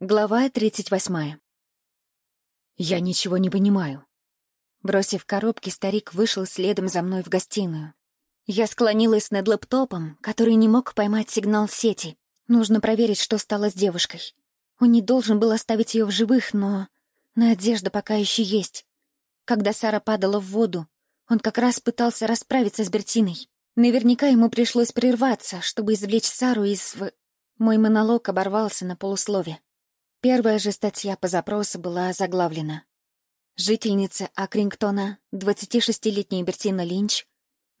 Глава тридцать восьмая. «Я ничего не понимаю». Бросив коробки, старик вышел следом за мной в гостиную. Я склонилась над лэптопом, который не мог поймать сигнал сети. Нужно проверить, что стало с девушкой. Он не должен был оставить ее в живых, но... Надежда пока еще есть. Когда Сара падала в воду, он как раз пытался расправиться с Бертиной. Наверняка ему пришлось прерваться, чтобы извлечь Сару из... Мой монолог оборвался на полуслове. Первая же статья по запросу была заглавлена. Жительница Акрингтона, 26-летняя Бертина Линч,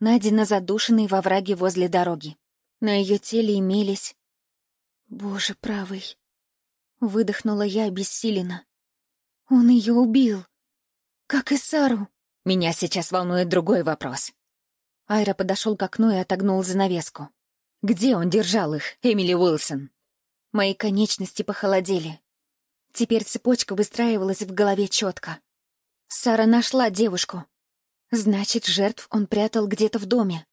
найдена задушенной во враге возле дороги. На ее теле имелись... Боже правый. Выдохнула я обессиленно. Он ее убил. Как и Сару. Меня сейчас волнует другой вопрос. Айра подошел к окну и отогнул занавеску. Где он держал их, Эмили Уилсон? Мои конечности похолодели. Теперь цепочка выстраивалась в голове четко. Сара нашла девушку. Значит, жертв он прятал где-то в доме.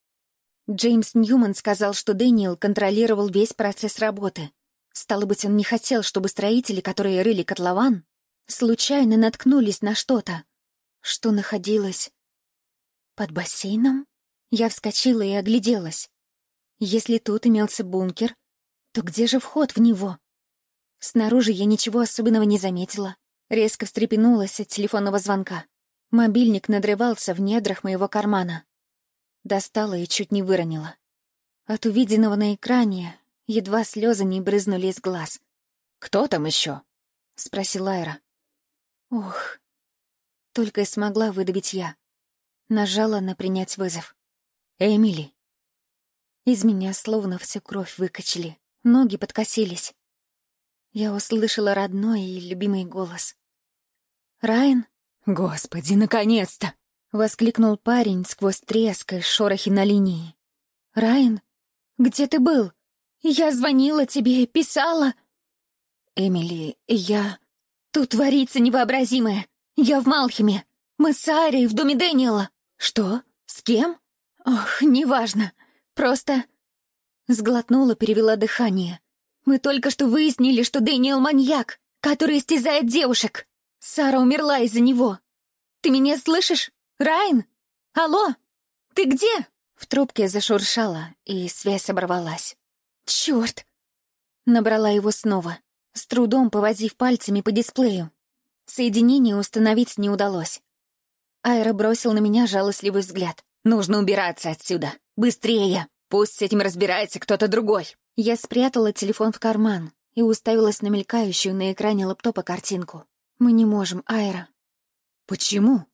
Джеймс Ньюман сказал, что Дэниел контролировал весь процесс работы. Стало быть, он не хотел, чтобы строители, которые рыли котлован, случайно наткнулись на что-то, что находилось под бассейном. Я вскочила и огляделась. Если тут имелся бункер, то где же вход в него? Снаружи я ничего особенного не заметила. Резко встрепенулась от телефонного звонка. Мобильник надрывался в недрах моего кармана. Достала и чуть не выронила. От увиденного на экране едва слезы не брызнули из глаз. «Кто там еще? спросила Айра. Ох, только и смогла выдавить я. Нажала на принять вызов. «Эмили». Из меня словно всю кровь выкачали, ноги подкосились. Я услышала родной и любимый голос. «Райан?» «Господи, наконец-то!» — воскликнул парень сквозь треск и шорохи на линии. «Райан, где ты был? Я звонила тебе, писала...» «Эмили, я...» «Тут творится невообразимое. Я в Малхиме. Мы с Арией в доме Дэниела». «Что? С кем?» «Ох, неважно. Просто...» Сглотнула, перевела дыхание. Мы только что выяснили, что Дэниел маньяк, который истязает девушек. Сара умерла из-за него. Ты меня слышишь? Райан? Алло? Ты где?» В трубке зашуршала, и связь оборвалась. «Чёрт!» Набрала его снова, с трудом повозив пальцами по дисплею. Соединение установить не удалось. Айра бросил на меня жалостливый взгляд. «Нужно убираться отсюда! Быстрее! Пусть с этим разбирается кто-то другой!» Я спрятала телефон в карман и уставилась на мелькающую на экране лаптопа картинку. «Мы не можем, Айра». «Почему?»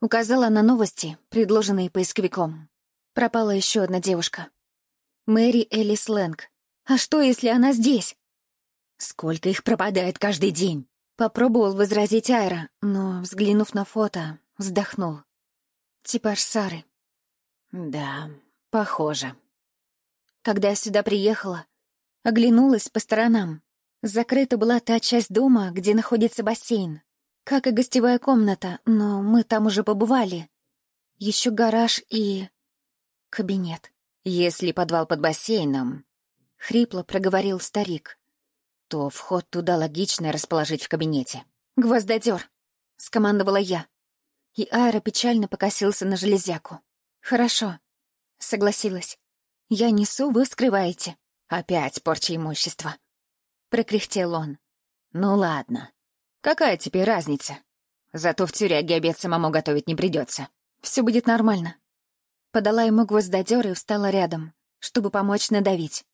Указала на новости, предложенные поисковиком. Пропала еще одна девушка. Мэри Элис Лэнг. А что, если она здесь? Сколько их пропадает каждый день? Попробовал возразить Айра, но, взглянув на фото, вздохнул. Типаж Сары. Да, похоже. Когда я сюда приехала, оглянулась по сторонам. Закрыта была та часть дома, где находится бассейн. Как и гостевая комната, но мы там уже побывали. Еще гараж и... кабинет. Если подвал под бассейном, — хрипло проговорил старик, — то вход туда логично расположить в кабинете. «Гвоздодер!» — скомандовала я. И Айра печально покосился на железяку. «Хорошо», — согласилась. Я несу, вы скрываете. Опять порча имущества. Прокряхтел он. Ну ладно. Какая теперь разница? Зато в тюряге обед самому готовить не придется. Все будет нормально. Подала ему гвоздодер и встала рядом, чтобы помочь надавить.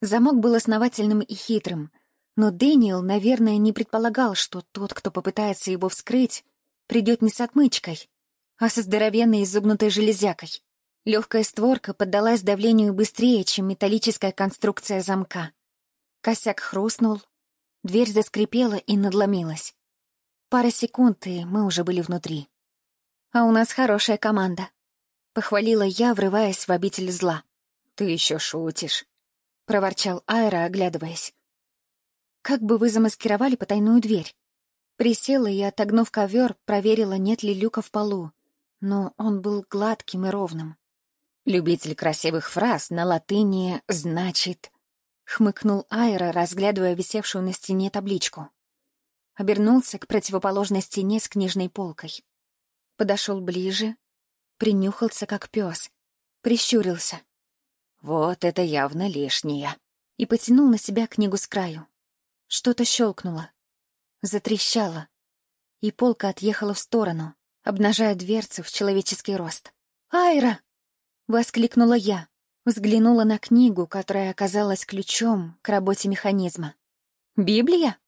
Замок был основательным и хитрым, но Дэниел, наверное, не предполагал, что тот, кто попытается его вскрыть, придет не с отмычкой, а со здоровенной изогнутой железякой. Легкая створка поддалась давлению быстрее, чем металлическая конструкция замка. Косяк хрустнул, дверь заскрипела и надломилась. Пара секунд, и мы уже были внутри. «А у нас хорошая команда», — похвалила я, врываясь в обитель зла. «Ты еще шутишь», — проворчал Айра, оглядываясь. «Как бы вы замаскировали потайную дверь?» Присела и, отогнув ковер, проверила, нет ли люка в полу, но он был гладким и ровным. Любитель красивых фраз на латыни значит Хмыкнул Айра, разглядывая висевшую на стене табличку. Обернулся к противоположной стене с книжной полкой. Подошел ближе, принюхался как пес, прищурился. Вот это явно лишнее. И потянул на себя книгу с краю. Что-то щелкнуло, затрещало, и полка отъехала в сторону, обнажая дверцу в человеческий рост. «Айра!» — воскликнула я. Взглянула на книгу, которая оказалась ключом к работе механизма. «Библия?»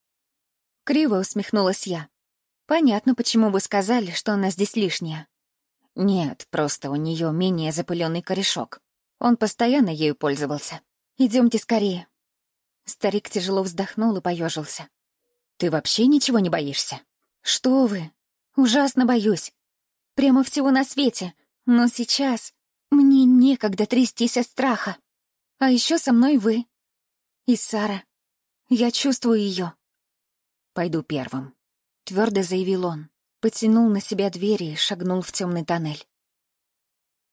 Криво усмехнулась я. «Понятно, почему вы сказали, что она здесь лишняя». «Нет, просто у нее менее запыленный корешок. Он постоянно ею пользовался. Идемте скорее». Старик тяжело вздохнул и поежился. «Ты вообще ничего не боишься?» «Что вы? Ужасно боюсь. Прямо всего на свете. Но сейчас мне некогда трястись от страха. А еще со мной вы. И Сара. Я чувствую ее. Пойду первым. Твердо заявил он. Потянул на себя двери и шагнул в темный тоннель.